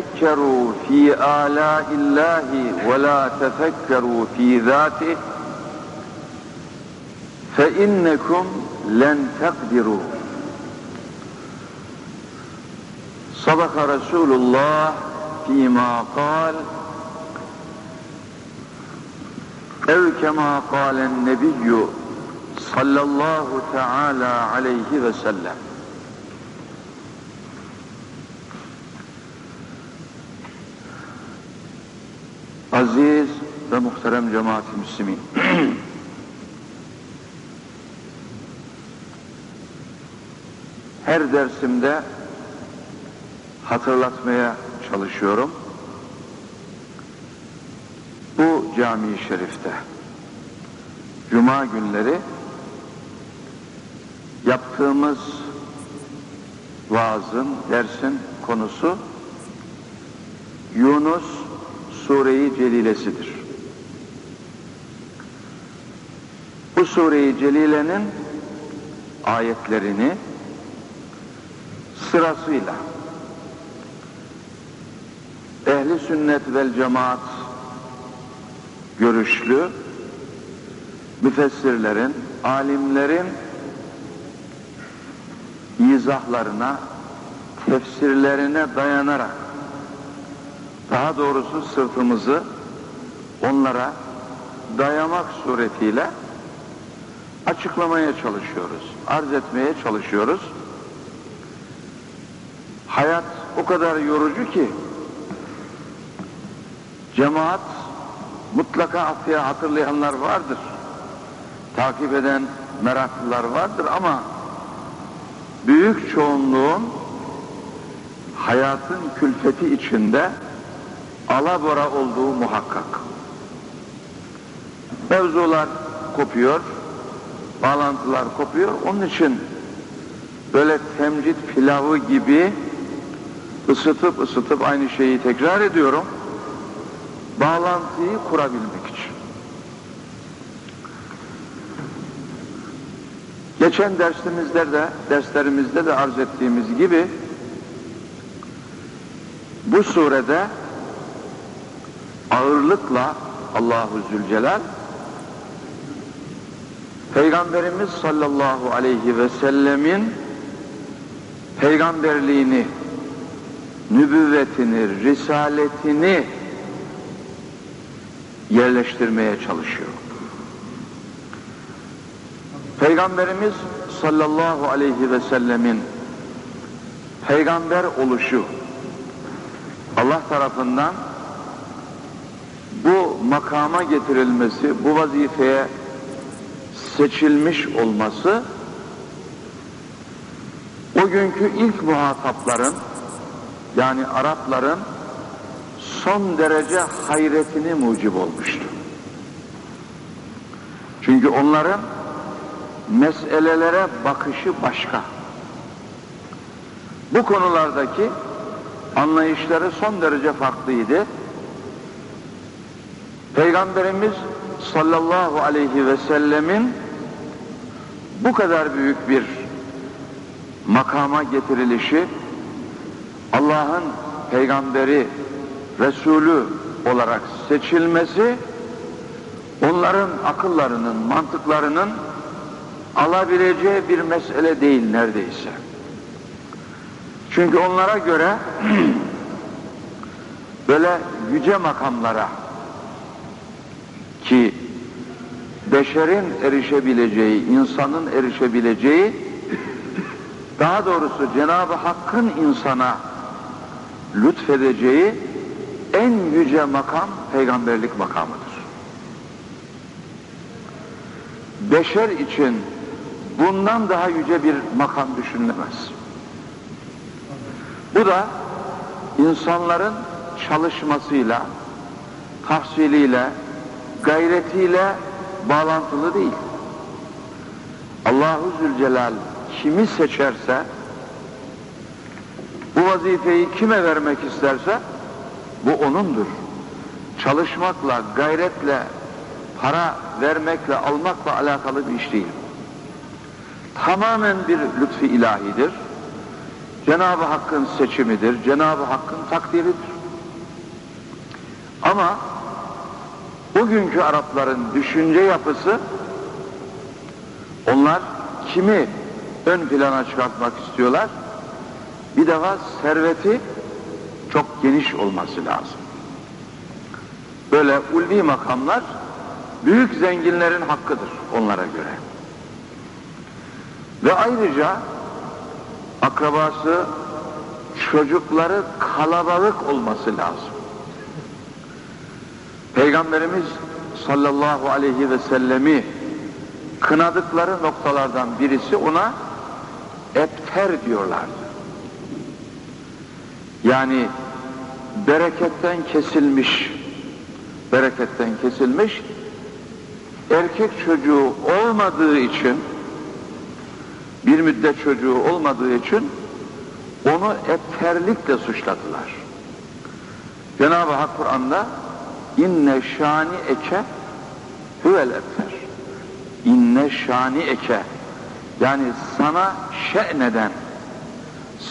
تفكروا في آلاء الله ولا تفكروا في ذاته فإنكم لن تقدروا. صدق رسول الله فيما قال أو كما قال النبي صلى الله تعالى عليه وسلم Aziz ve muhterem cemaat-i müslimin. Her dersimde hatırlatmaya çalışıyorum. Bu cami-i şerifte Cuma günleri yaptığımız vaazın, dersin konusu Yunus Sure-i Celilesidir. Bu Sure-i Celile'nin ayetlerini sırasıyla ehli sünnet vel cemaat görüşlü müfessirlerin, alimlerin izahlarına, tefsirlerine dayanarak daha doğrusu sırtımızı onlara dayamak suretiyle açıklamaya çalışıyoruz, arz etmeye çalışıyoruz. Hayat o kadar yorucu ki cemaat mutlaka hatırlayanlar vardır. Takip eden meraklılar vardır ama büyük çoğunluğun hayatın külfeti içinde alabora olduğu muhakkak. Mevzular kopuyor, bağlantılar kopuyor. Onun için böyle temcit pilavı gibi ısıtıp ısıtıp aynı şeyi tekrar ediyorum. Bağlantıyı kurabilmek için. Geçen dersimizde de, derslerimizde de arz ettiğimiz gibi bu surede ağırlıkla Allahu Zülcelal Peygamberimiz sallallahu aleyhi ve sellemin peygamberliğini, nübüvvetini, risaletini yerleştirmeye çalışıyor. Peygamberimiz sallallahu aleyhi ve sellemin peygamber oluşu Allah tarafından bu makama getirilmesi, bu vazifeye seçilmiş olması o günkü ilk muhatapların yani Arapların son derece hayretini mucib olmuştu. Çünkü onların meselelere bakışı başka. Bu konulardaki anlayışları son derece farklıydı. Peygamberimiz sallallahu aleyhi ve sellemin bu kadar büyük bir makama getirilişi Allah'ın peygamberi Resulü olarak seçilmesi onların akıllarının, mantıklarının alabileceği bir mesele değil neredeyse. Çünkü onlara göre böyle yüce makamlara ki beşerin erişebileceği, insanın erişebileceği daha doğrusu Cenab-ı Hakk'ın insana lütfedeceği en yüce makam peygamberlik makamıdır. Beşer için bundan daha yüce bir makam düşünülemez. Bu da insanların çalışmasıyla, tahsiliyle, gayretiyle bağlantılı değil. Allahu Zülcelal kimi seçerse, bu vazifeyi kime vermek isterse, bu O'nundur. Çalışmakla, gayretle, para vermekle, almakla alakalı bir iş değil. Tamamen bir lütfi ilahidir. Cenab-ı Hakk'ın seçimidir, Cenab-ı Hakk'ın takdiridir. Ama bugünkü Arapların düşünce yapısı onlar kimi ön plana çıkartmak istiyorlar? Bir defa serveti çok geniş olması lazım. Böyle ulvi makamlar büyük zenginlerin hakkıdır onlara göre. Ve ayrıca akrabası, çocukları kalabalık olması lazım. Peygamberimiz sallallahu aleyhi ve sellemi kınadıkları noktalardan birisi ona epter diyorlardı. Yani bereketten kesilmiş, bereketten kesilmiş, erkek çocuğu olmadığı için, bir müddet çocuğu olmadığı için onu epterlikle suçladılar. Cenab-ı Hak Kur'an'da inne şani eke huvel epter. İnne şani eke yani sana şe'neden,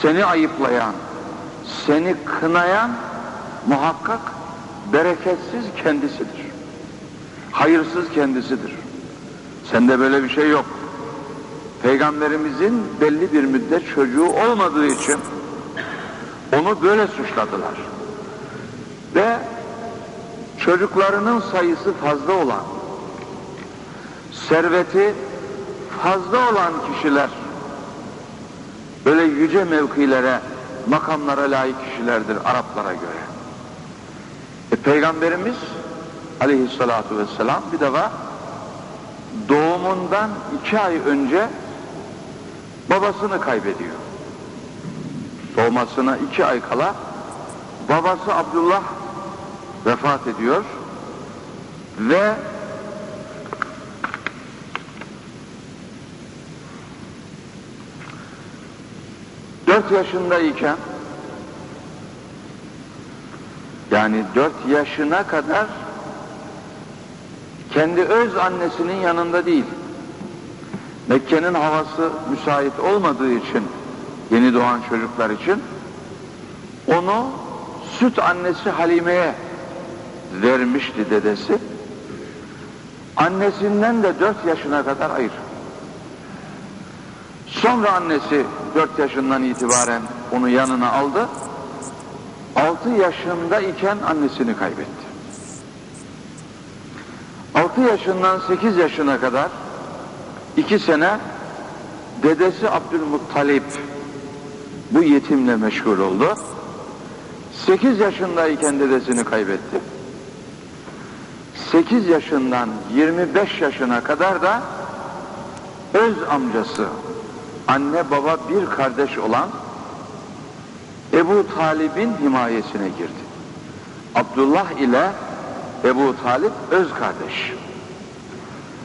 seni ayıplayan, seni kınayan muhakkak bereketsiz kendisidir. Hayırsız kendisidir. Sende böyle bir şey yok. Peygamberimizin belli bir müddet çocuğu olmadığı için onu böyle suçladılar. Ve çocuklarının sayısı fazla olan, serveti fazla olan kişiler böyle yüce mevkilere, makamlara layık kişilerdir Araplara göre. E, Peygamberimiz aleyhissalatu vesselam bir defa doğumundan iki ay önce babasını kaybediyor. Doğmasına iki ay kala babası Abdullah vefat ediyor ve dört yaşındayken yani dört yaşına kadar kendi öz annesinin yanında değil. Mekke'nin havası müsait olmadığı için yeni doğan çocuklar için onu süt annesi Halime'ye vermişti dedesi. Annesinden de dört yaşına kadar ayrı. Sonra annesi dört yaşından itibaren onu yanına aldı. Altı yaşında iken annesini kaybetti. Altı yaşından sekiz yaşına kadar iki sene dedesi Abdülmuttalip bu yetimle meşgul oldu. Sekiz yaşındayken dedesini kaybetti. Sekiz yaşından yirmi beş yaşına kadar da öz amcası, anne baba bir kardeş olan Ebu Talib'in himayesine girdi. Abdullah ile Ebu Talip öz kardeş.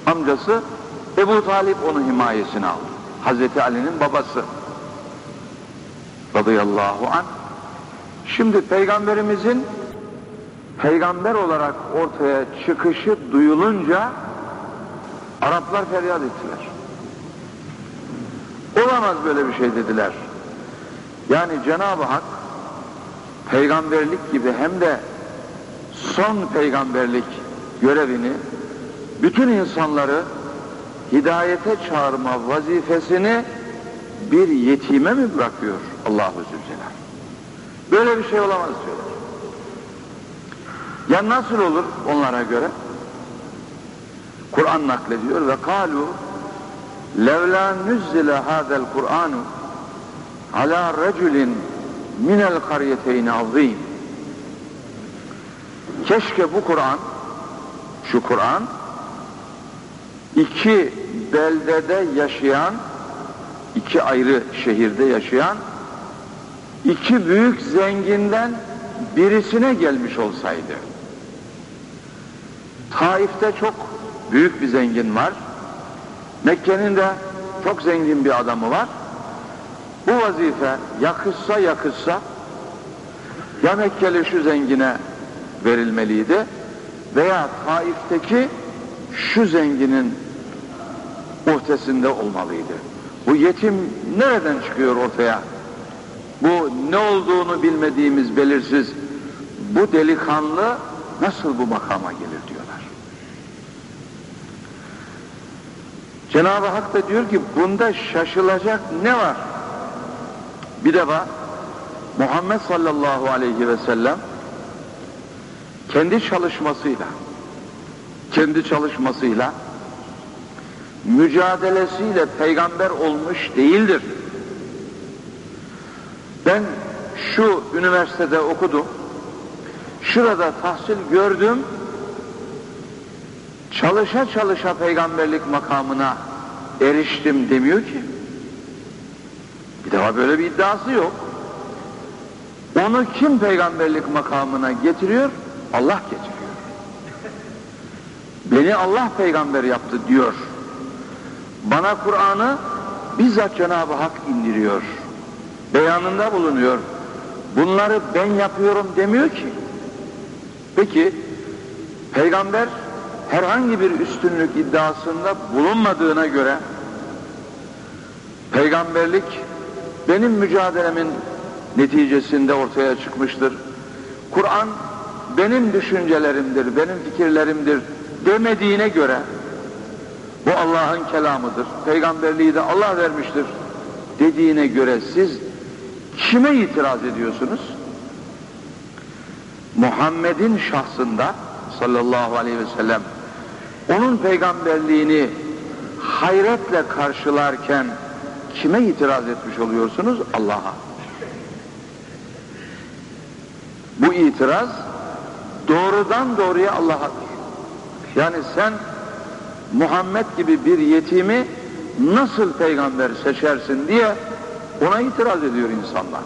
Amcası Ebu Talip onu himayesine aldı. Hazreti Ali'nin babası. Radıyallahu anh. Şimdi peygamberimizin peygamber olarak ortaya çıkışı duyulunca Araplar feryat ettiler. Olamaz böyle bir şey dediler. Yani Cenab-ı Hak peygamberlik gibi hem de son peygamberlik görevini bütün insanları hidayete çağırma vazifesini bir yetime mi bırakıyor Allahu Zülcelal? Böyle bir şey olamaz diyorlar. Ya nasıl olur onlara göre? Kur'an naklediyor ve kalu levla nüzzile hadel Kur'anu ala reculin minel karyeteyni azim keşke bu Kur'an şu Kur'an iki beldede yaşayan iki ayrı şehirde yaşayan iki büyük zenginden birisine gelmiş olsaydı Taif'te çok büyük bir zengin var. Mekke'nin de çok zengin bir adamı var. Bu vazife yakışsa yakışsa ya Mekkeli şu zengine verilmeliydi veya Taif'teki şu zenginin muhtesinde olmalıydı. Bu yetim nereden çıkıyor ortaya? Bu ne olduğunu bilmediğimiz belirsiz bu delikanlı nasıl bu makama gelir diyorlar. Cenab-ı Hak da diyor ki bunda şaşılacak ne var? Bir de var Muhammed sallallahu aleyhi ve sellem kendi çalışmasıyla kendi çalışmasıyla mücadelesiyle peygamber olmuş değildir. Ben şu üniversitede okudum. Şurada tahsil gördüm. Çalışa çalışa peygamberlik makamına eriştim demiyor ki. Bir daha böyle bir iddiası yok. Onu kim peygamberlik makamına getiriyor? Allah getiriyor. Beni Allah peygamber yaptı diyor. Bana Kur'an'ı bizzat Cenab-ı Hak indiriyor. Beyanında bulunuyor. Bunları ben yapıyorum demiyor ki. Peki peygamber herhangi bir üstünlük iddiasında bulunmadığına göre peygamberlik benim mücadelemin neticesinde ortaya çıkmıştır. Kur'an benim düşüncelerimdir, benim fikirlerimdir demediğine göre bu Allah'ın kelamıdır. Peygamberliği de Allah vermiştir dediğine göre siz kime itiraz ediyorsunuz? Muhammed'in şahsında sallallahu aleyhi ve sellem onun peygamberliğini hayretle karşılarken kime itiraz etmiş oluyorsunuz? Allah'a. Bu itiraz doğrudan doğruya Allah'adır. Yani sen Muhammed gibi bir yetimi nasıl peygamber seçersin diye ona itiraz ediyor insanlar.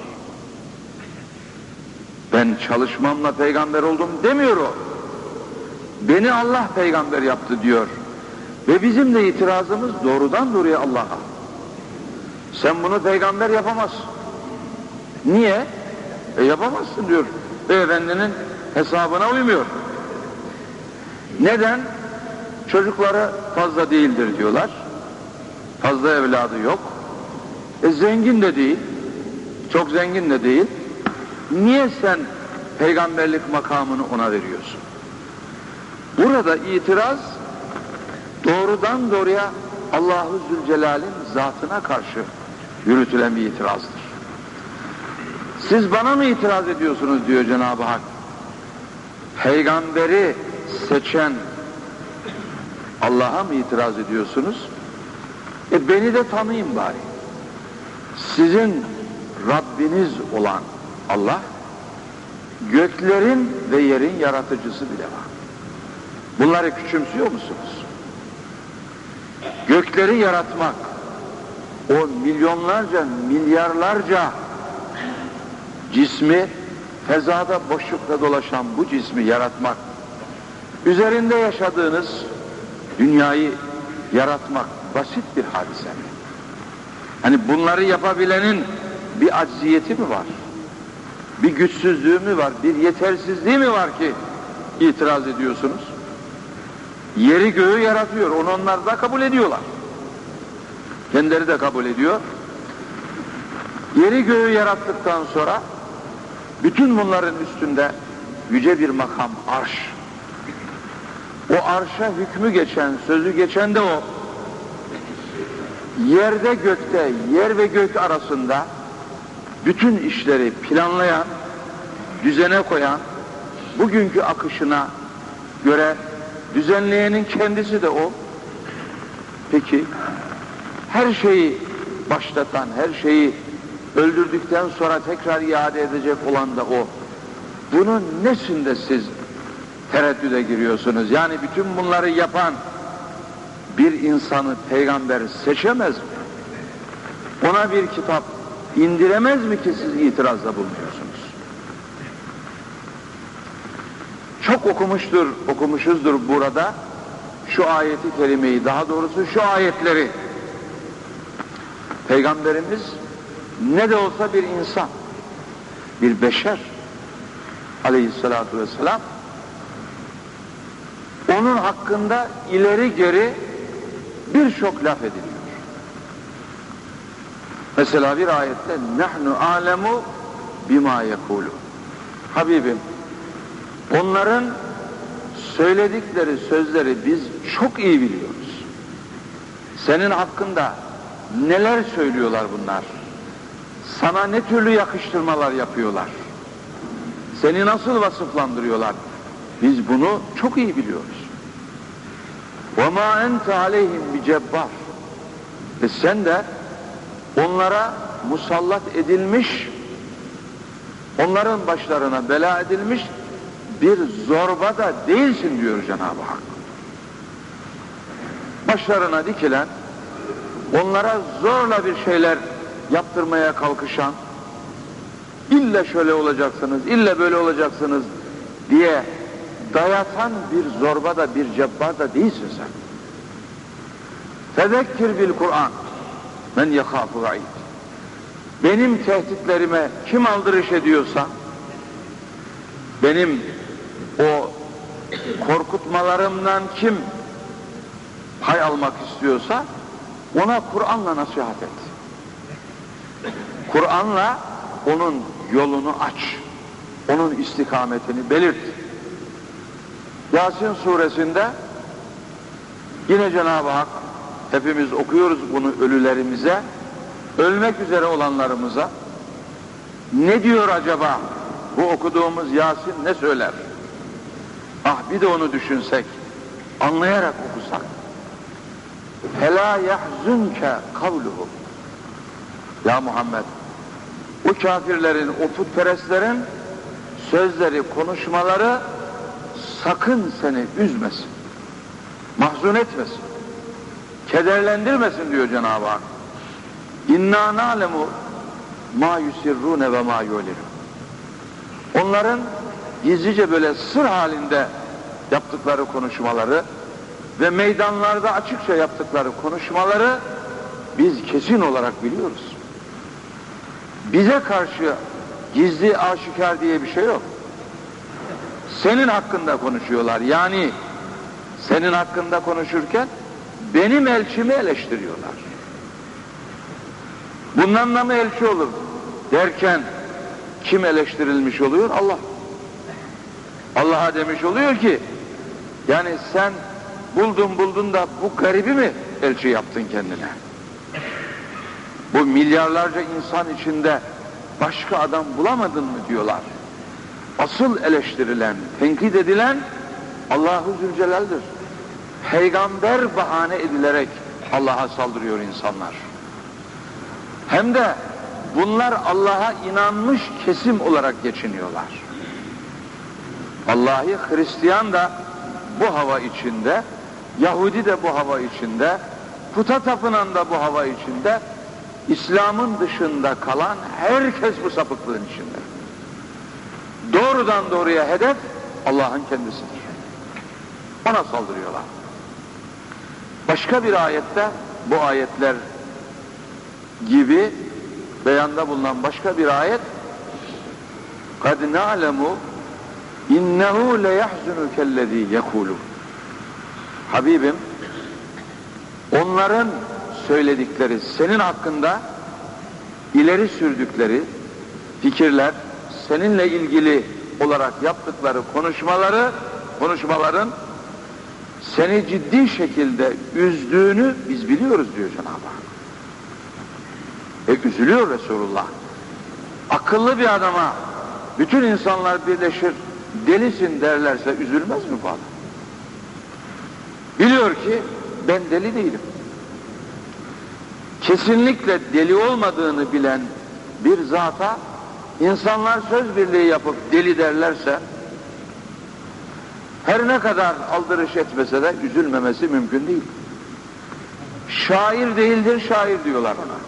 Ben çalışmamla peygamber oldum demiyor o. Beni Allah peygamber yaptı diyor. Ve bizim de itirazımız doğrudan doğruya Allah'a. Sen bunu peygamber yapamazsın. Niye? E yapamazsın diyor. Beyefendinin hesabına uymuyor. Neden? Çocukları fazla değildir diyorlar. Fazla evladı yok. E zengin de değil. Çok zengin de değil. Niye sen peygamberlik makamını ona veriyorsun? Burada itiraz doğrudan doğruya Allahu Zülcelal'in zatına karşı yürütülen bir itirazdır. Siz bana mı itiraz ediyorsunuz diyor Cenab-ı Hak. Peygamberi seçen Allah'a mı itiraz ediyorsunuz? E beni de tanıyın bari. Sizin Rabbiniz olan Allah, göklerin ve yerin yaratıcısı bile var. Bunları küçümsüyor musunuz? Gökleri yaratmak, o milyonlarca, milyarlarca cismi, fezada boşlukta dolaşan bu cismi yaratmak, üzerinde yaşadığınız dünyayı yaratmak basit bir hadise mi? Hani bunları yapabilenin bir acziyeti mi var? Bir güçsüzlüğü mü var? Bir yetersizliği mi var ki itiraz ediyorsunuz? Yeri göğü yaratıyor. Onu onlar da kabul ediyorlar. Kendileri de kabul ediyor. Yeri göğü yarattıktan sonra bütün bunların üstünde yüce bir makam arş. O arşa hükmü geçen, sözü geçen de o. Yerde gökte, yer ve gök arasında bütün işleri planlayan, düzene koyan, bugünkü akışına göre düzenleyenin kendisi de o. Peki, her şeyi başlatan, her şeyi öldürdükten sonra tekrar iade edecek olan da o. Bunun nesinde siz tereddüde giriyorsunuz? Yani bütün bunları yapan bir insanı peygamber seçemez mi? Ona bir kitap indiremez mi ki siz itirazda bulunuyorsunuz? Çok okumuştur, okumuşuzdur burada şu ayeti kerimeyi, daha doğrusu şu ayetleri. Peygamberimiz ne de olsa bir insan, bir beşer aleyhissalatu vesselam onun hakkında ileri geri birçok laf ediliyor. Mesela bir ayette nahnu alemu bima yekulu. Habibim onların söyledikleri sözleri biz çok iyi biliyoruz. Senin hakkında neler söylüyorlar bunlar? Sana ne türlü yakıştırmalar yapıyorlar? Seni nasıl vasıflandırıyorlar? Biz bunu çok iyi biliyoruz. وَمَا اَنْتَ عَلَيْهِمْ بِجَبَّارٍ Ve sen de onlara musallat edilmiş, onların başlarına bela edilmiş bir zorba da değilsin diyor Cenab-ı Hak. Başlarına dikilen, onlara zorla bir şeyler yaptırmaya kalkışan, illa şöyle olacaksınız, illa böyle olacaksınız diye dayatan bir zorba da bir cebbar da değilsin sen. Fezekkir bil Kur'an men yekâfu gayb. Benim tehditlerime kim aldırış ediyorsa, benim o korkutmalarımdan kim pay almak istiyorsa ona Kur'an'la nasihat et. Kur'an'la onun yolunu aç. Onun istikametini belirt. Yasin suresinde yine Cenab-ı Hak hepimiz okuyoruz bunu ölülerimize, ölmek üzere olanlarımıza ne diyor acaba bu okuduğumuz Yasin ne söyler? Ah bir de onu düşünsek, anlayarak okusak. Fela yahzunke kavluhu. Ya Muhammed, o kafirlerin, o putperestlerin sözleri, konuşmaları sakın seni üzmesin. Mahzun etmesin. Kederlendirmesin diyor Cenab-ı Hak. İnna na'lemu ma yusirrune ve ma yu'linu. Onların gizlice böyle sır halinde yaptıkları konuşmaları ve meydanlarda açıkça yaptıkları konuşmaları biz kesin olarak biliyoruz. Bize karşı gizli aşikar diye bir şey yok. Senin hakkında konuşuyorlar. Yani senin hakkında konuşurken benim elçimi eleştiriyorlar. Bundan da mı elçi olur derken kim eleştirilmiş oluyor? Allah. Allah'a demiş oluyor ki yani sen buldun buldun da bu garibi mi elçi yaptın kendine? Bu milyarlarca insan içinde başka adam bulamadın mı diyorlar. Asıl eleştirilen, tenkit edilen Allahu Zülcelal'dir. Peygamber bahane edilerek Allah'a saldırıyor insanlar. Hem de bunlar Allah'a inanmış kesim olarak geçiniyorlar. Allah'ı Hristiyan da bu hava içinde, Yahudi de bu hava içinde, puta tapınan da bu hava içinde, İslam'ın dışında kalan herkes bu sapıklığın içinde. Doğrudan doğruya hedef Allah'ın kendisidir. Ona saldırıyorlar. Başka bir ayette bu ayetler gibi beyanda bulunan başka bir ayet قَدْ نَعْلَمُ İnnehu leyahzunukellezî yekulu. Habibim, onların söyledikleri senin hakkında ileri sürdükleri fikirler, seninle ilgili olarak yaptıkları konuşmaları, konuşmaların seni ciddi şekilde üzdüğünü biz biliyoruz diyor Cenab-ı Hak. E üzülüyor Resulullah. Akıllı bir adama bütün insanlar birleşir, delisin derlerse üzülmez mi bu adam? Biliyor ki ben deli değilim. Kesinlikle deli olmadığını bilen bir zata insanlar söz birliği yapıp deli derlerse her ne kadar aldırış etmese de üzülmemesi mümkün değil. Şair değildir, şair diyorlar ona.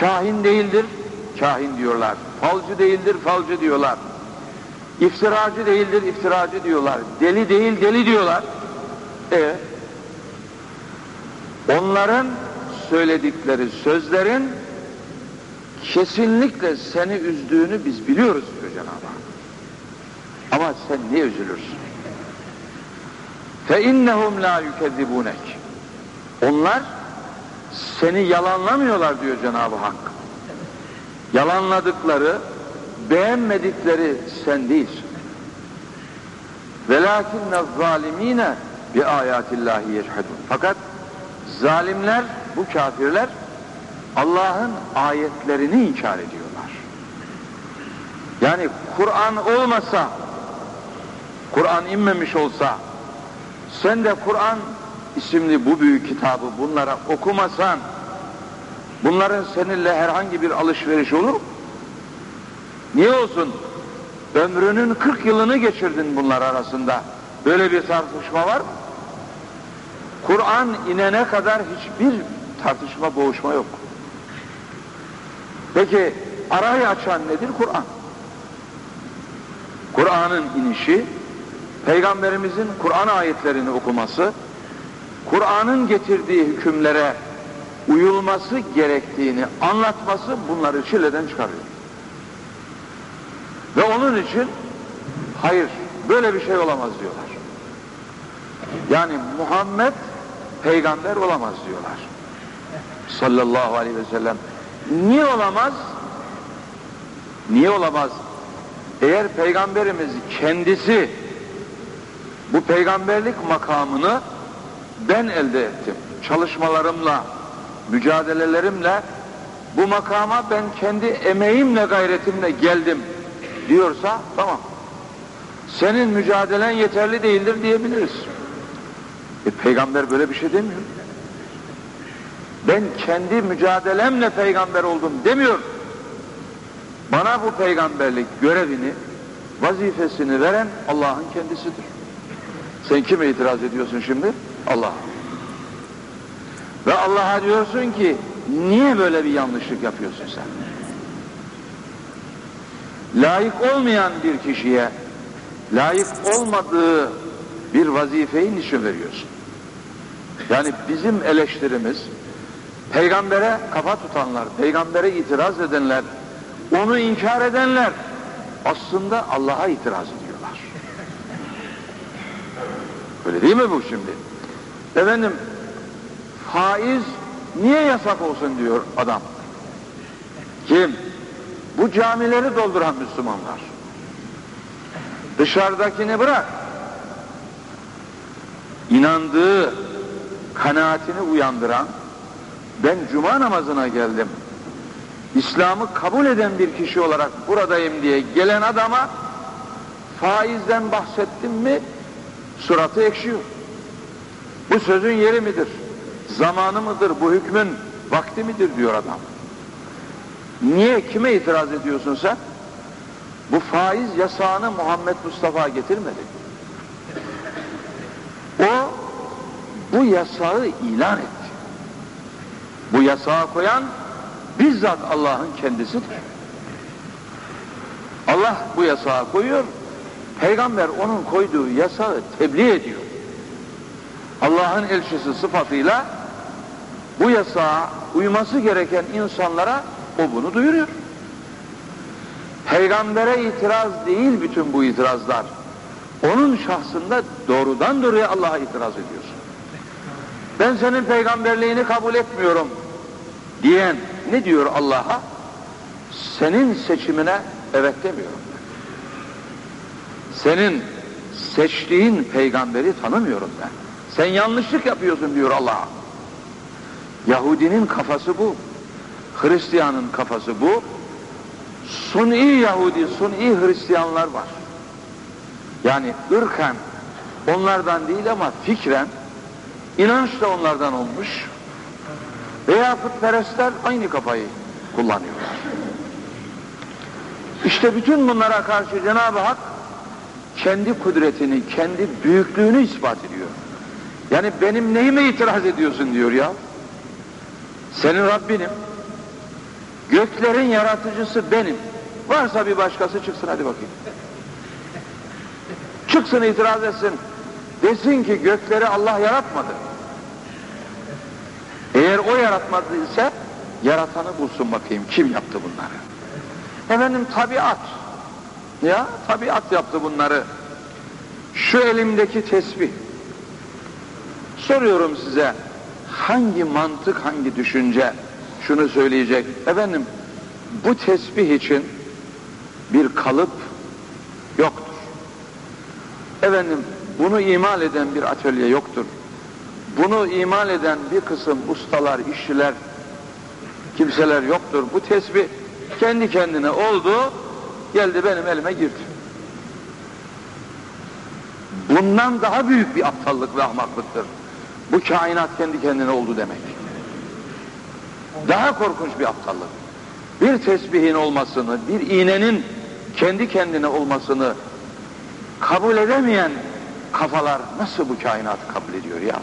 Kahin değildir, kahin diyorlar. Falcı değildir, falcı diyorlar. İftiracı değildir, iftiracı diyorlar. Deli değil, deli diyorlar. E onların söyledikleri sözlerin kesinlikle seni üzdüğünü biz biliyoruz diyor Cenab-ı Hak. Ama sen niye üzülürsün? فَاِنَّهُمْ لَا يُكَذِّبُونَكِ Onlar seni yalanlamıyorlar diyor Cenab-ı Hak. Yalanladıkları, beğenmedikleri sen değilsin. Velakinne zalimine bi ayatillahi yeşhedun. Fakat zalimler, bu kafirler Allah'ın ayetlerini inkar ediyorlar. Yani Kur'an olmasa, Kur'an inmemiş olsa, sen de Kur'an isimli bu büyük kitabı bunlara okumasan, bunların seninle herhangi bir alışveriş olur mu? Niye olsun? Ömrünün 40 yılını geçirdin bunlar arasında. Böyle bir tartışma var mı? Kur'an inene kadar hiçbir tartışma, boğuşma yok. Peki arayı açan nedir? Kur'an. Kur'an'ın inişi, Peygamberimizin Kur'an ayetlerini okuması, Kur'an'ın getirdiği hükümlere uyulması gerektiğini anlatması bunları çileden çıkarıyor. Ve onun için hayır böyle bir şey olamaz diyorlar. Yani Muhammed peygamber olamaz diyorlar. Sallallahu aleyhi ve sellem. Niye olamaz? Niye olamaz? Eğer peygamberimiz kendisi bu peygamberlik makamını ben elde ettim. Çalışmalarımla, mücadelelerimle bu makama ben kendi emeğimle, gayretimle geldim diyorsa tamam. Senin mücadelen yeterli değildir diyebiliriz. E, peygamber böyle bir şey demiyor. Ben kendi mücadelemle peygamber oldum demiyor. Bana bu peygamberlik görevini, vazifesini veren Allah'ın kendisidir. Sen kime itiraz ediyorsun şimdi? Allah. Ve Allah'a diyorsun ki niye böyle bir yanlışlık yapıyorsun sen? Layık olmayan bir kişiye layık olmadığı bir vazifeyi niçin veriyorsun? Yani bizim eleştirimiz peygambere kafa tutanlar, peygambere itiraz edenler, onu inkar edenler aslında Allah'a itiraz ediyorlar. Öyle değil mi bu şimdi? Efendim faiz niye yasak olsun diyor adam. Kim? Bu camileri dolduran Müslümanlar. Dışarıdakini bırak. İnandığı, kanaatini uyandıran, ben cuma namazına geldim. İslam'ı kabul eden bir kişi olarak buradayım diye gelen adama faizden bahsettim mi suratı ekşiyor. Bu sözün yeri midir? Zamanı mıdır? Bu hükmün vakti midir diyor adam. Niye? Kime itiraz ediyorsun sen? Bu faiz yasağını Muhammed Mustafa getirmedi. O bu yasağı ilan etti. Bu yasağı koyan bizzat Allah'ın kendisidir. Allah bu yasağı koyuyor, Peygamber onun koyduğu yasağı tebliğ ediyor. Allah'ın elçisi sıfatıyla bu yasağa uyması gereken insanlara o bunu duyuruyor. Peygambere itiraz değil bütün bu itirazlar. Onun şahsında doğrudan doğruya Allah'a itiraz ediyorsun. Ben senin peygamberliğini kabul etmiyorum diyen ne diyor Allah'a? Senin seçimine evet demiyorum. Senin seçtiğin peygamberi tanımıyorum ben. Sen yanlışlık yapıyorsun diyor Allah'a. Yahudinin kafası bu. Hristiyanın kafası bu. Suni Yahudi, Suni Hristiyanlar var. Yani ırken onlardan değil ama fikren inanç da onlardan olmuş. Veya putperestler aynı kafayı kullanıyorlar. İşte bütün bunlara karşı Cenab-ı Hak kendi kudretini, kendi büyüklüğünü ispat ediyor. Yani benim neyime itiraz ediyorsun diyor ya. Senin Rabbinim. Göklerin yaratıcısı benim. Varsa bir başkası çıksın hadi bakayım. Çıksın itiraz etsin. Desin ki gökleri Allah yaratmadı. Eğer o yaratmadıysa yaratanı bulsun bakayım. Kim yaptı bunları? Efendim tabiat. Ya tabiat yaptı bunları. Şu elimdeki tesbih. Soruyorum size. hangi mantık, hangi düşünce şunu söyleyecek? Efendim, bu tesbih için bir kalıp yoktur. Efendim, bunu imal eden bir atölye yoktur. Bunu imal eden bir kısım ustalar, işçiler, kimseler yoktur. Bu tesbih kendi kendine oldu, geldi benim elime girdi. Bundan daha büyük bir aptallık ve ahmaklıktır. Bu kainat kendi kendine oldu demek. Daha korkunç bir aptallık. Bir tesbihin olmasını, bir iğnenin kendi kendine olmasını kabul edemeyen kafalar nasıl bu kainatı kabul ediyor ya?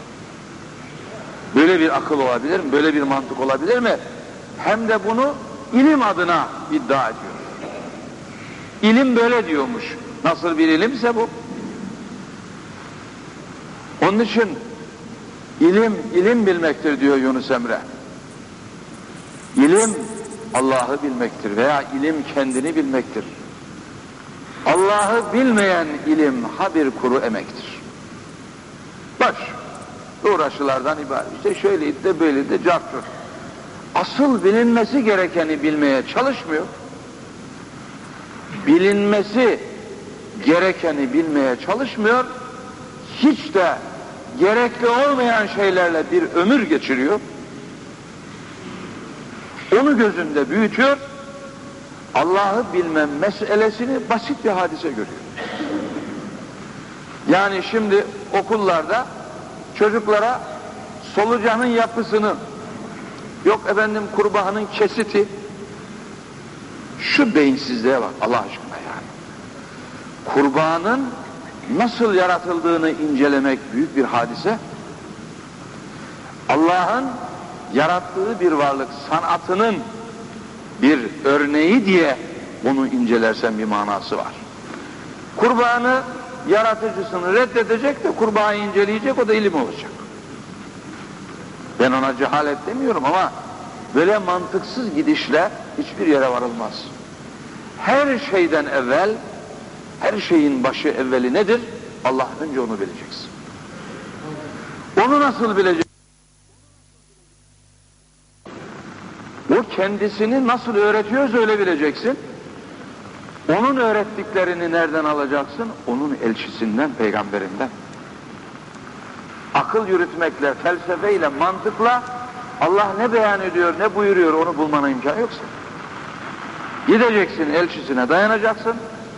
Böyle bir akıl olabilir mi? Böyle bir mantık olabilir mi? Hem de bunu ilim adına iddia ediyor. İlim böyle diyormuş. Nasıl bir ilimse bu. Onun için ilim, ilim bilmektir diyor Yunus Emre. İlim Allah'ı bilmektir veya ilim kendini bilmektir. Allah'ı bilmeyen ilim ha bir kuru emektir. Baş, uğraşılardan ibaret. İşte şöyleydi de böyleydi de carttır. Asıl bilinmesi gerekeni bilmeye çalışmıyor. Bilinmesi gerekeni bilmeye çalışmıyor. Hiç de gerekli olmayan şeylerle bir ömür geçiriyor. Onu gözünde büyütüyor. Allah'ı bilmem meselesini basit bir hadise görüyor. Yani şimdi okullarda çocuklara solucanın yapısını yok efendim kurbağanın kesiti şu beyinsizliğe bak Allah aşkına yani. Kurbağanın nasıl yaratıldığını incelemek büyük bir hadise. Allah'ın yarattığı bir varlık sanatının bir örneği diye bunu incelersen bir manası var. Kurbanı yaratıcısını reddedecek de kurbağayı inceleyecek o da ilim olacak. Ben ona cehalet demiyorum ama böyle mantıksız gidişle hiçbir yere varılmaz. Her şeyden evvel her şeyin başı evveli nedir? Allah önce onu bileceksin. Onu nasıl bileceksin? O kendisini nasıl öğretiyorsa öyle bileceksin. Onun öğrettiklerini nereden alacaksın? Onun elçisinden, peygamberinden. Akıl yürütmekle, felsefeyle, mantıkla Allah ne beyan ediyor, ne buyuruyor onu bulmana imkan yoksa. Gideceksin elçisine dayanacaksın,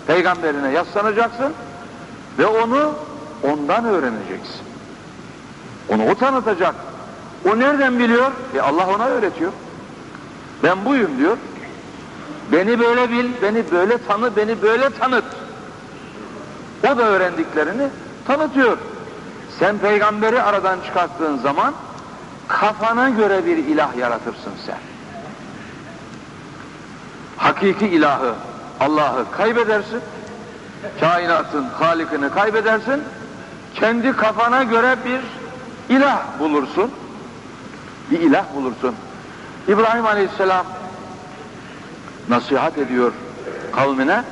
peygamberine yaslanacaksın ve onu ondan öğreneceksin. Onu o tanıtacak. O nereden biliyor? E Allah ona öğretiyor. Ben buyum diyor. Beni böyle bil, beni böyle tanı, beni böyle tanıt. O da öğrendiklerini tanıtıyor. Sen peygamberi aradan çıkarttığın zaman kafana göre bir ilah yaratırsın sen. Hakiki ilahı, Allah'ı kaybedersin. Kainatın halikini kaybedersin. Kendi kafana göre bir ilah bulursun. Bir ilah bulursun. İbrahim Aleyhisselam nasihat ediyor kavmine.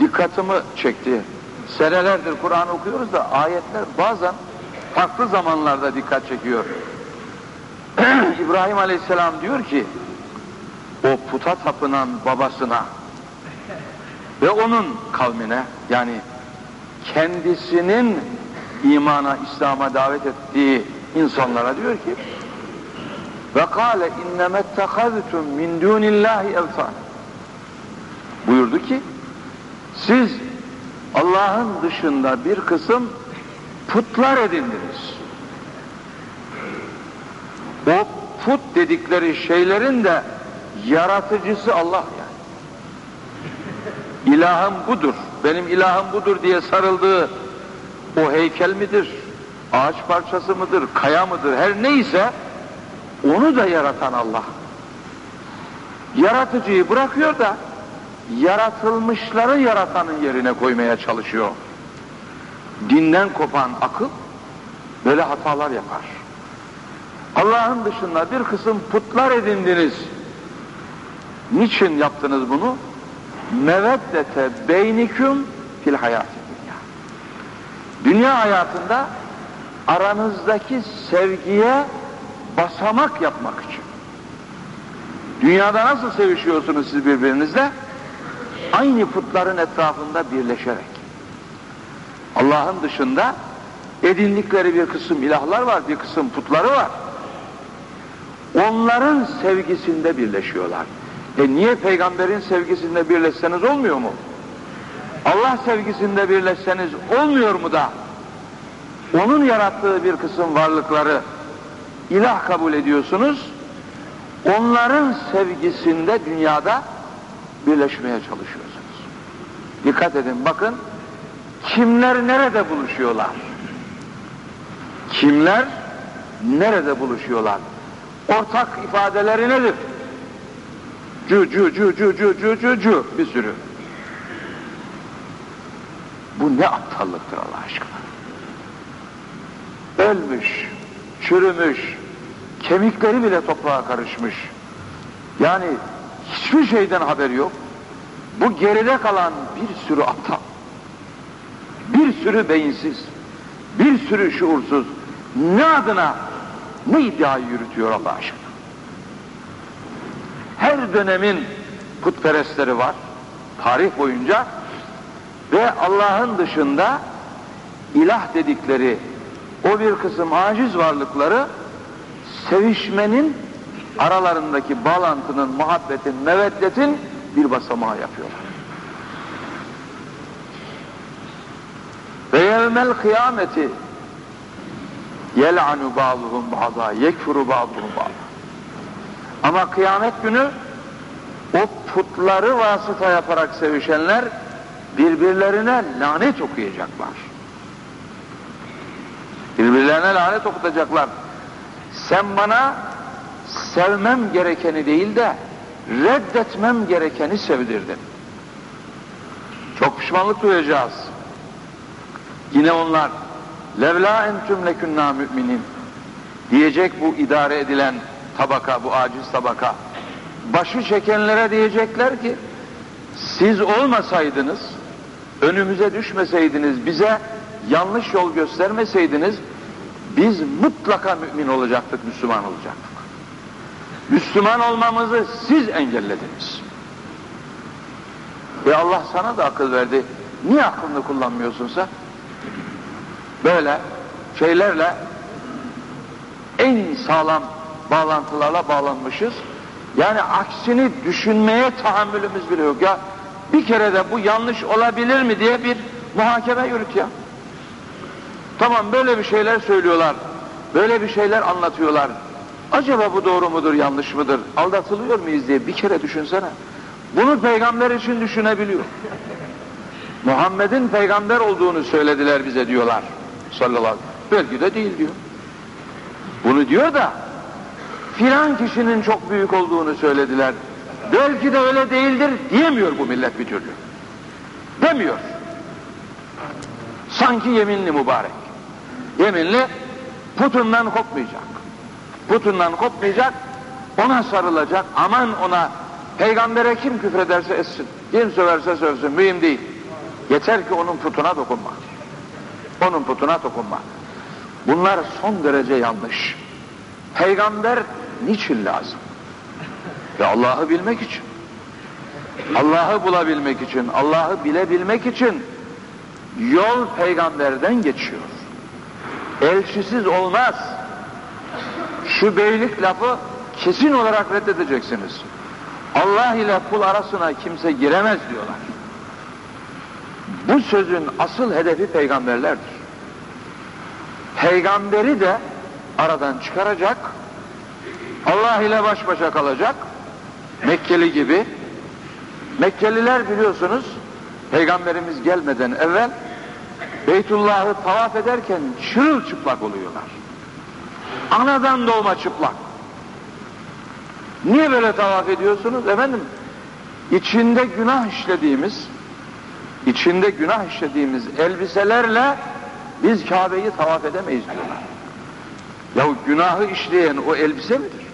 Dikkatimi çekti. Senelerdir Kur'an okuyoruz da ayetler bazen farklı zamanlarda dikkat çekiyor. İbrahim Aleyhisselam diyor ki o puta tapınan babasına ve onun kavmine yani kendisinin imana, İslam'a davet ettiği insanlara diyor ki ve kâle innemettehaztum min dûnillâhi evfân buyurdu ki siz Allah'ın dışında bir kısım putlar edindiniz. O put dedikleri şeylerin de yaratıcısı Allah yani. İlahım budur, benim ilahım budur diye sarıldığı o heykel midir, ağaç parçası mıdır, kaya mıdır, her neyse onu da yaratan Allah. Yaratıcıyı bırakıyor da yaratılmışları yaratanın yerine koymaya çalışıyor. Dinden kopan akıl böyle hatalar yapar. Allah'ın dışında bir kısım putlar edindiniz. Niçin yaptınız bunu? Meveddete beyniküm fil hayatı dünya. Dünya hayatında aranızdaki sevgiye basamak yapmak için. Dünyada nasıl sevişiyorsunuz siz birbirinizle? Aynı putların etrafında birleşerek. Allah'ın dışında edindikleri bir kısım ilahlar var, bir kısım putları var. Onların sevgisinde birleşiyorlar. E niye peygamberin sevgisinde birleşseniz olmuyor mu? Allah sevgisinde birleşseniz olmuyor mu da? Onun yarattığı bir kısım varlıkları ilah kabul ediyorsunuz. Onların sevgisinde dünyada birleşmeye çalışıyorsunuz. Dikkat edin bakın kimler nerede buluşuyorlar? Kimler nerede buluşuyorlar? Ortak ifadeleri nedir? Cu cu cu cu cu cu cu cu bir sürü. Bu ne aptallıktır Allah aşkına. Ölmüş, çürümüş, kemikleri bile toprağa karışmış. Yani hiçbir şeyden haberi yok. Bu geride kalan bir sürü aptal, bir sürü beyinsiz, bir sürü şuursuz, ne adına ne iddiayı yürütüyor Allah aşkına. Her dönemin putperestleri var, tarih boyunca ve Allah'ın dışında ilah dedikleri o bir kısım aciz varlıkları sevişmenin aralarındaki bağlantının, muhabbetin, meveddetin bir basamağı yapıyorlar. Ve yevmel kıyameti yel'anu ba'duhum ba'da yekfuru ba'duhum ba'da ama kıyamet günü o putları vasıta yaparak sevişenler birbirlerine lanet okuyacaklar. Birbirlerine lanet okutacaklar. Sen bana sevmem gerekeni değil de reddetmem gerekeni sevdirdin. Çok pişmanlık duyacağız. Yine onlar levla entüm lekünna müminin diyecek bu idare edilen tabaka, bu aciz tabaka. Başı çekenlere diyecekler ki siz olmasaydınız, önümüze düşmeseydiniz, bize yanlış yol göstermeseydiniz biz mutlaka mümin olacaktık, Müslüman olacaktık. Müslüman olmamızı siz engellediniz. Ve Allah sana da akıl verdi. Niye aklını kullanmıyorsun sen? Böyle şeylerle en sağlam bağlantılarla bağlanmışız. Yani aksini düşünmeye tahammülümüz bile yok. Ya bir kere de bu yanlış olabilir mi diye bir muhakeme yürüt ya. Tamam böyle bir şeyler söylüyorlar. Böyle bir şeyler anlatıyorlar. Acaba bu doğru mudur, yanlış mıdır? Aldatılıyor muyuz diye bir kere düşünsene. Bunu peygamber için düşünebiliyor. Muhammed'in peygamber olduğunu söylediler bize diyorlar. Sallallahu aleyhi. Belki de değil diyor. Bunu diyor da filan kişinin çok büyük olduğunu söylediler. Belki de öyle değildir diyemiyor bu millet bir türlü. Demiyor. Sanki yeminli mübarek. Yeminli putundan kopmayacak. Putundan kopmayacak, ona sarılacak, aman ona peygambere kim küfrederse etsin, kim söverse sövsün, mühim değil. Yeter ki onun putuna dokunma. Onun putuna dokunma. Bunlar son derece yanlış. Peygamber niçin lazım? Ve Allah'ı bilmek için. Allah'ı bulabilmek için, Allah'ı bilebilmek için yol peygamberden geçiyor. Elçisiz olmaz. Şu beylik lafı kesin olarak reddedeceksiniz. Allah ile kul arasına kimse giremez diyorlar. Bu sözün asıl hedefi peygamberlerdir. Peygamberi de aradan çıkaracak, Allah ile baş başa kalacak, Mekkeli gibi. Mekkeliler biliyorsunuz, Peygamberimiz gelmeden evvel Beytullah'ı tavaf ederken çırılçıplak oluyorlar. Anadan doğma çıplak. Niye böyle tavaf ediyorsunuz? Efendim, içinde günah işlediğimiz, içinde günah işlediğimiz elbiselerle biz Kabe'yi tavaf edemeyiz diyorlar. Ya günahı işleyen o elbise midir?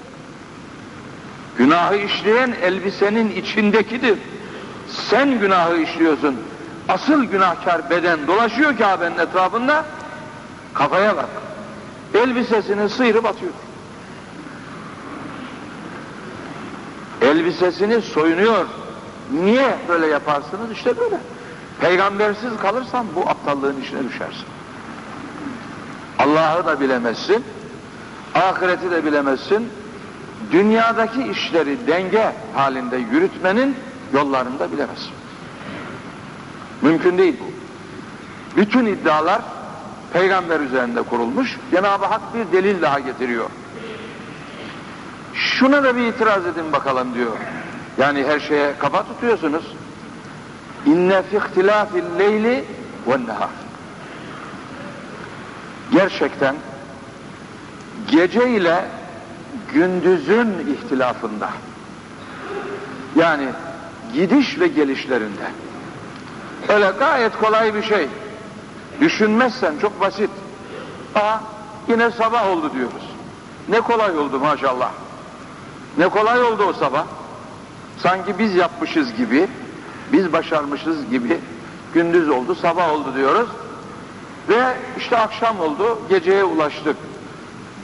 Günahı işleyen elbisenin içindekidir. Sen günahı işliyorsun. Asıl günahkar beden dolaşıyor Kabe'nin etrafında. Kafaya bak. elbisesini sıyırıp atıyor. Elbisesini soyunuyor. Niye böyle yaparsınız? İşte böyle. Peygambersiz kalırsan bu aptallığın içine düşersin. Allah'ı da bilemezsin, ahireti de bilemezsin, dünyadaki işleri denge halinde yürütmenin yollarını da bilemezsin. Mümkün değil bu. Bütün iddialar peygamber üzerinde kurulmuş. Cenab-ı Hak bir delil daha getiriyor. Şuna da bir itiraz edin bakalım diyor. Yani her şeye kafa tutuyorsunuz. İnne fi ihtilafil leyli ve nehar. Gerçekten gece ile gündüzün ihtilafında yani gidiş ve gelişlerinde öyle gayet kolay bir şey. Düşünmezsen çok basit. Aa, yine sabah oldu diyoruz. Ne kolay oldu maşallah. Ne kolay oldu o sabah. Sanki biz yapmışız gibi biz başarmışız gibi gündüz oldu sabah oldu diyoruz. Ve işte akşam oldu geceye ulaştık.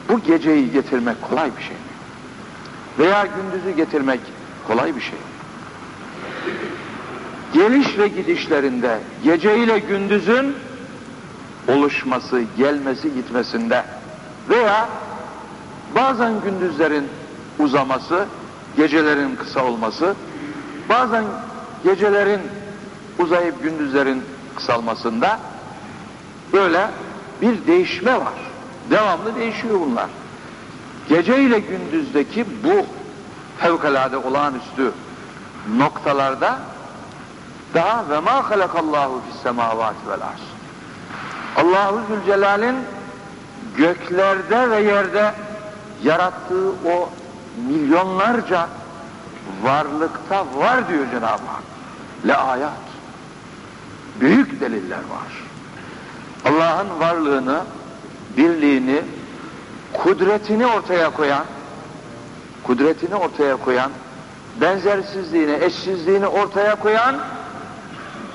Bu geceyi getirmek kolay bir şey mi? Veya gündüzü getirmek kolay bir şey mi? Geliş ve gidişlerinde gece ile gündüzün oluşması, gelmesi, gitmesinde veya bazen gündüzlerin uzaması, gecelerin kısa olması, bazen gecelerin uzayıp gündüzlerin kısalmasında böyle bir değişme var. Devamlı değişiyor bunlar. Gece ile gündüzdeki bu fevkalade olağanüstü noktalarda daha ve ma halakallahu fis semavati vel arz. Allahu Zülcelal'in göklerde ve yerde yarattığı o milyonlarca varlıkta var diyor Cenab-ı Hak. Le ayat. Büyük deliller var. Allah'ın varlığını, birliğini, kudretini ortaya koyan, kudretini ortaya koyan, benzersizliğini, eşsizliğini ortaya koyan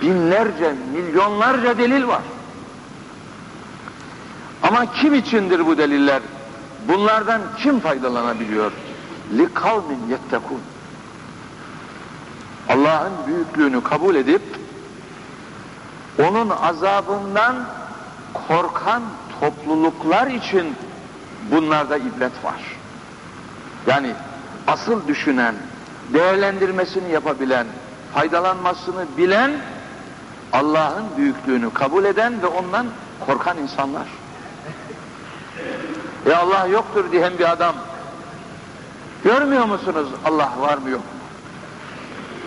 binlerce, milyonlarca delil var. Ama kim içindir bu deliller? Bunlardan kim faydalanabiliyor? لِقَوْمٍ يَتَّقُونَ Allah'ın büyüklüğünü kabul edip onun azabından korkan topluluklar için bunlarda ibret var. Yani asıl düşünen, değerlendirmesini yapabilen, faydalanmasını bilen, Allah'ın büyüklüğünü kabul eden ve ondan korkan insanlar. E Allah yoktur diyen bir adam, görmüyor musunuz Allah var mı yok mu?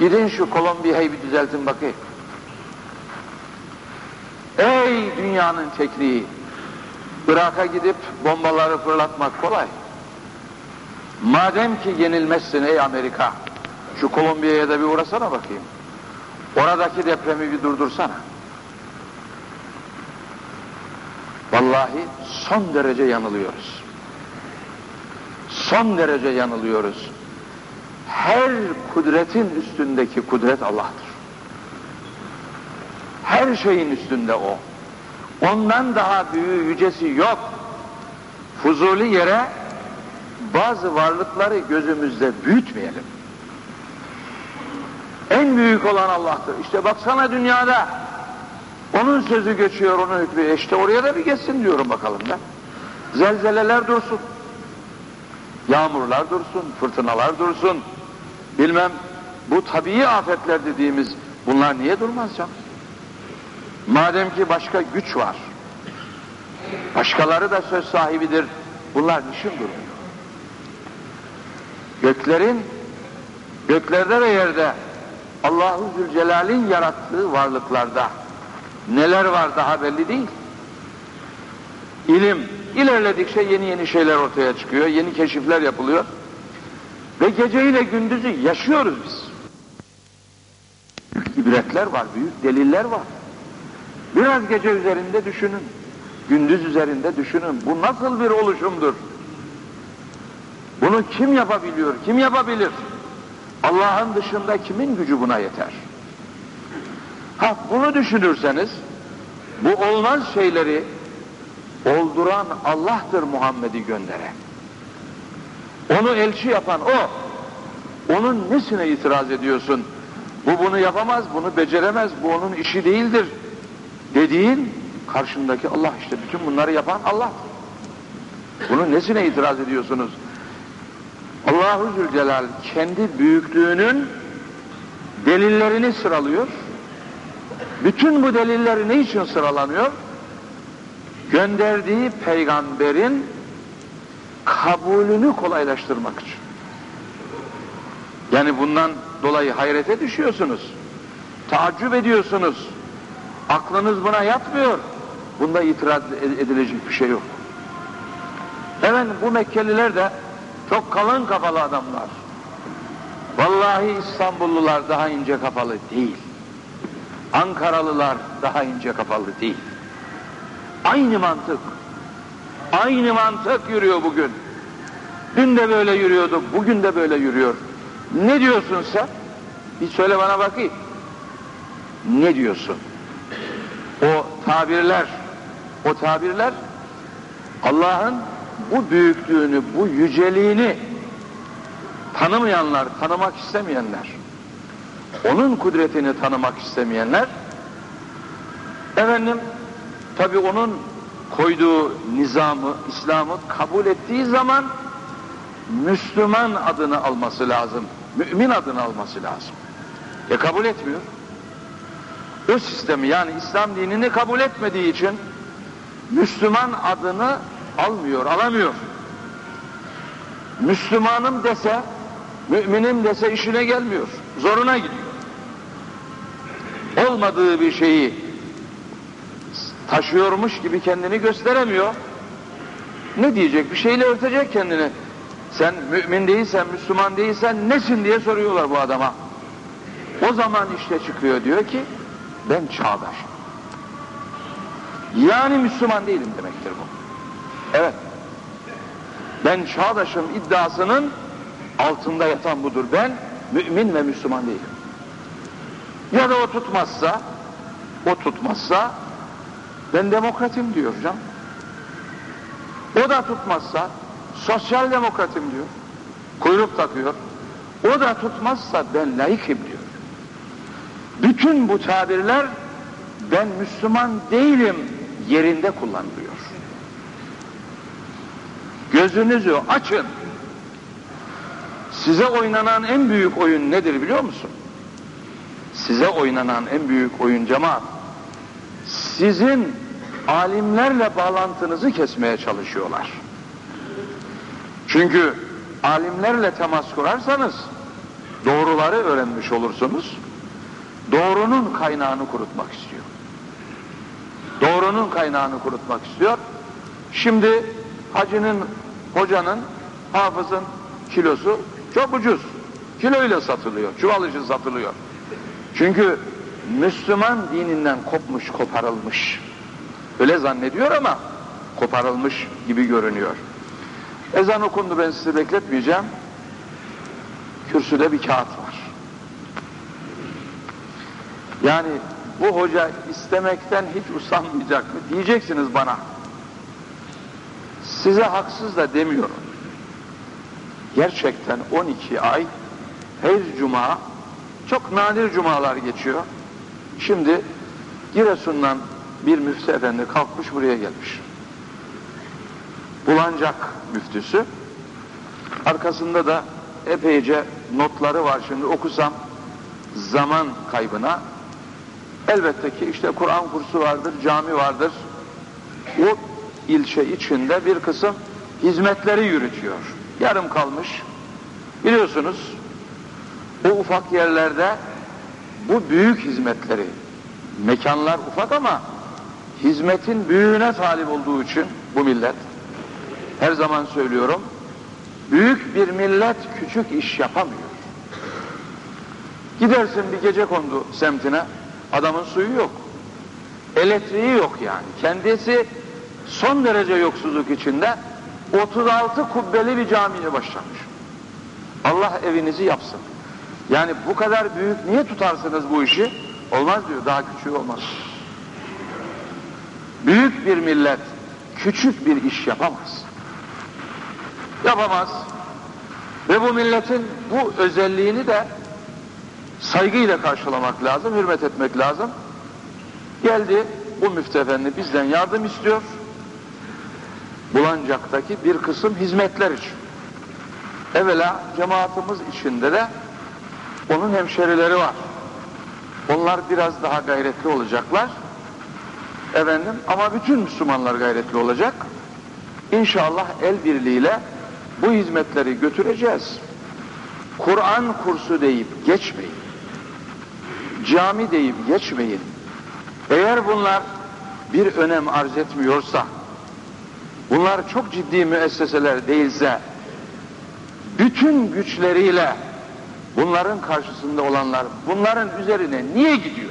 Gidin şu Kolombiya'yı bir düzeltin bakayım. Ey dünyanın tekniği! Irak'a gidip bombaları fırlatmak kolay. Madem ki yenilmezsin ey Amerika, şu Kolombiya'ya da bir uğrasana bakayım. Oradaki depremi bir durdursana. Vallahi son derece yanılıyoruz. Son derece yanılıyoruz. Her kudretin üstündeki kudret Allah'tır. Her şeyin üstünde O. Ondan daha büyüğü yücesi yok. Fuzuli yere bazı varlıkları gözümüzde büyütmeyelim. En büyük olan Allah'tır. İşte baksana dünyada onun sözü geçiyor, onun hükmü. İşte oraya da bir geçsin diyorum bakalım da. Zelzeleler dursun. Yağmurlar dursun, fırtınalar dursun. Bilmem bu tabii afetler dediğimiz bunlar niye durmaz canım? Madem ki başka güç var, başkaları da söz sahibidir, bunlar niçin durmuyor? Göklerin, göklerde ve yerde Allahu Zülcelal'in yarattığı varlıklarda neler var daha belli değil. İlim ilerledikçe yeni yeni şeyler ortaya çıkıyor, yeni keşifler yapılıyor. Ve geceyle gündüzü yaşıyoruz biz. Büyük ibretler var, büyük deliller var. Biraz gece üzerinde düşünün. Gündüz üzerinde düşünün. Bu nasıl bir oluşumdur? Bunu kim yapabiliyor? Kim yapabilir? Allah'ın dışında kimin gücü buna yeter? Ha bunu düşünürseniz bu olmaz şeyleri Olduran Allah'tır Muhammed'i gönderen. Onu elçi yapan o. Onun nesine itiraz ediyorsun? Bu bunu yapamaz, bunu beceremez, bu onun işi değildir. Dediğin karşındaki Allah işte bütün bunları yapan Allah. Bunun nesine itiraz ediyorsunuz? Allahu Zülcelal kendi büyüklüğünün delillerini sıralıyor. Bütün bu delilleri ne için sıralanıyor? Gönderdiği peygamberin kabulünü kolaylaştırmak için. Yani bundan dolayı hayrete düşüyorsunuz. Taaccüp ediyorsunuz. Aklınız buna yatmıyor. Bunda itiraz edilecek bir şey yok. Hemen bu Mekkeliler de çok kalın kafalı adamlar. Vallahi İstanbullular daha ince kafalı değil. Ankaralılar daha ince kafalı değil. Aynı mantık. Aynı mantık yürüyor bugün. Dün de böyle yürüyordu, bugün de böyle yürüyor. Ne diyorsun sen? Bir söyle bana bakayım. Ne diyorsun? O tabirler, o tabirler Allah'ın bu büyüklüğünü, bu yüceliğini tanımayanlar, tanımak istemeyenler, onun kudretini tanımak istemeyenler, efendim, tabi onun koyduğu nizamı, İslam'ı kabul ettiği zaman Müslüman adını alması lazım. Mümin adını alması lazım. E kabul etmiyor. O sistemi yani İslam dinini kabul etmediği için Müslüman adını almıyor, alamıyor. Müslümanım dese, müminim dese işine gelmiyor. Zoruna gidiyor. Olmadığı bir şeyi taşıyormuş gibi kendini gösteremiyor. Ne diyecek? Bir şeyle örtecek kendini. Sen mümin değilsen, Müslüman değilsen nesin diye soruyorlar bu adama. O zaman işte çıkıyor diyor ki ben çağdaşım. Yani Müslüman değilim demektir bu. Evet. Ben çağdaşım iddiasının altında yatan budur. Ben mümin ve Müslüman değilim. Ya da o tutmazsa, o tutmazsa ben demokratim diyor can. O da tutmazsa sosyal demokratim diyor. Kuyruk takıyor. O da tutmazsa ben laikim diyor. Bütün bu tabirler ben Müslüman değilim yerinde kullanılıyor. Gözünüzü açın. Size oynanan en büyük oyun nedir biliyor musun? Size oynanan en büyük oyun cemaat. Sizin alimlerle bağlantınızı kesmeye çalışıyorlar. Çünkü alimlerle temas kurarsanız doğruları öğrenmiş olursunuz. Doğrunun kaynağını kurutmak istiyor. Doğrunun kaynağını kurutmak istiyor. Şimdi hacının, hocanın, hafızın kilosu çok ucuz. Kiloyla satılıyor, çuval için satılıyor. Çünkü Müslüman dininden kopmuş, koparılmış. Öyle zannediyor ama koparılmış gibi görünüyor. Ezan okundu ben sizi bekletmeyeceğim. Kürsüde bir kağıt var. Yani bu hoca istemekten hiç usanmayacak mı diyeceksiniz bana. Size haksız da demiyorum. Gerçekten 12 ay her cuma çok nadir cumalar geçiyor. Şimdi Giresun'dan bir müftü efendi kalkmış buraya gelmiş. Bulancak müftüsü. Arkasında da epeyce notları var şimdi okusam zaman kaybına. Elbette ki işte Kur'an kursu vardır, cami vardır. O ilçe içinde bir kısım hizmetleri yürütüyor. Yarım kalmış. Biliyorsunuz bu ufak yerlerde bu büyük hizmetleri mekanlar ufak ama hizmetin büyüğüne talip olduğu için bu millet her zaman söylüyorum büyük bir millet küçük iş yapamıyor. Gidersin bir gece kondu semtine adamın suyu yok. Elektriği yok yani. Kendisi son derece yoksuzluk içinde 36 kubbeli bir camiye başlamış. Allah evinizi yapsın. Yani bu kadar büyük niye tutarsınız bu işi? Olmaz diyor daha küçüğü olmaz. Büyük bir millet küçük bir iş yapamaz. Yapamaz. Ve bu milletin bu özelliğini de saygıyla karşılamak lazım, hürmet etmek lazım. Geldi bu müftü efendi bizden yardım istiyor. Bulancak'taki bir kısım hizmetler için. Evvela cemaatimiz içinde de onun hemşerileri var. Onlar biraz daha gayretli olacaklar. Efendim ama bütün Müslümanlar gayretli olacak. İnşallah el birliğiyle bu hizmetleri götüreceğiz. Kur'an kursu deyip geçmeyin. Cami deyip geçmeyin. Eğer bunlar bir önem arz etmiyorsa, bunlar çok ciddi müesseseler değilse, bütün güçleriyle bunların karşısında olanlar bunların üzerine niye gidiyor?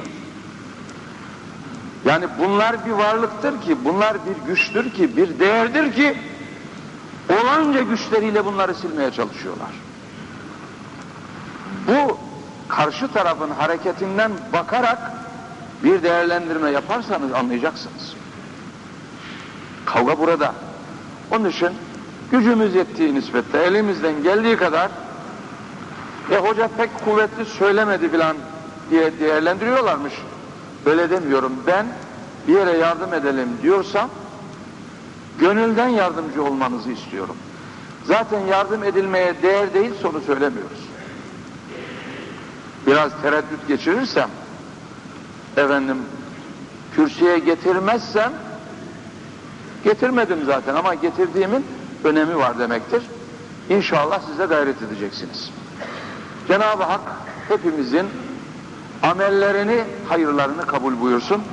Yani bunlar bir varlıktır ki, bunlar bir güçtür ki, bir değerdir ki olanca güçleriyle bunları silmeye çalışıyorlar. Bu karşı tarafın hareketinden bakarak bir değerlendirme yaparsanız anlayacaksınız. Kavga burada. Onun için gücümüz yettiği nispette elimizden geldiği kadar e hoca pek kuvvetli söylemedi filan diye değerlendiriyorlarmış. Öyle demiyorum. Ben bir yere yardım edelim diyorsam gönülden yardımcı olmanızı istiyorum. Zaten yardım edilmeye değer değil onu söylemiyoruz. Biraz tereddüt geçirirsem efendim kürsüye getirmezsem getirmedim zaten ama getirdiğimin önemi var demektir. İnşallah size gayret edeceksiniz. Cenab-ı Hak hepimizin amellerini, hayırlarını kabul buyursun.